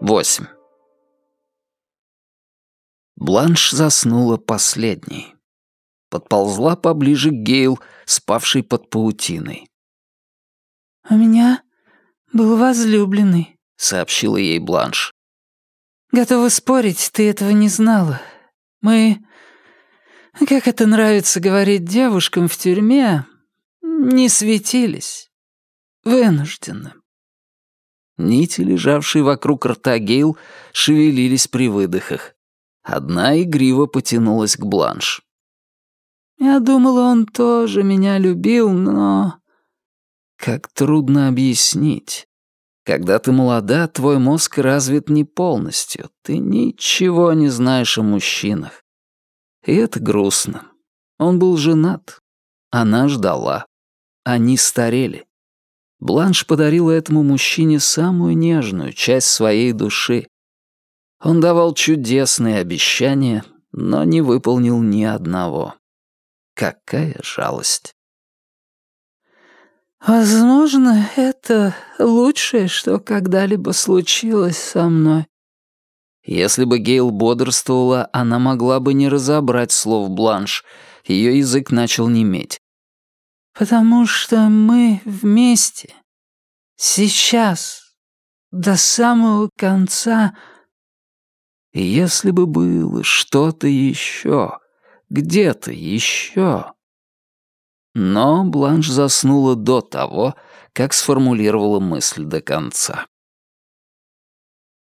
8. Бланш заснула последней. Подползла поближе к Гейл, спавшей под паутиной. «У меня был возлюбленный», — сообщила ей Бланш. «Готова спорить, ты этого не знала. Мы, как это нравится говорить девушкам в тюрьме, не светились. Вынужденно. Нити, лежавшие вокруг рта Гейл, шевелились при выдохах. Одна игриво потянулась к бланш. «Я думала, он тоже меня любил, но...» Как трудно объяснить. Когда ты молода, твой мозг развит не полностью. Ты ничего не знаешь о мужчинах. И это грустно. Он был женат. Она ждала. Они старели. Бланш подарила этому мужчине самую нежную часть своей души. Он давал чудесные обещания, но не выполнил ни одного. Какая жалость. «Возможно, это лучшее, что когда-либо случилось со мной». Если бы Гейл бодрствовала, она могла бы не разобрать слов Бланш. Ее язык начал неметь. Потому что мы вместе. Сейчас. До самого конца. Если бы было что-то еще, где-то еще. Но Бланш заснула до того, как сформулировала мысль до конца.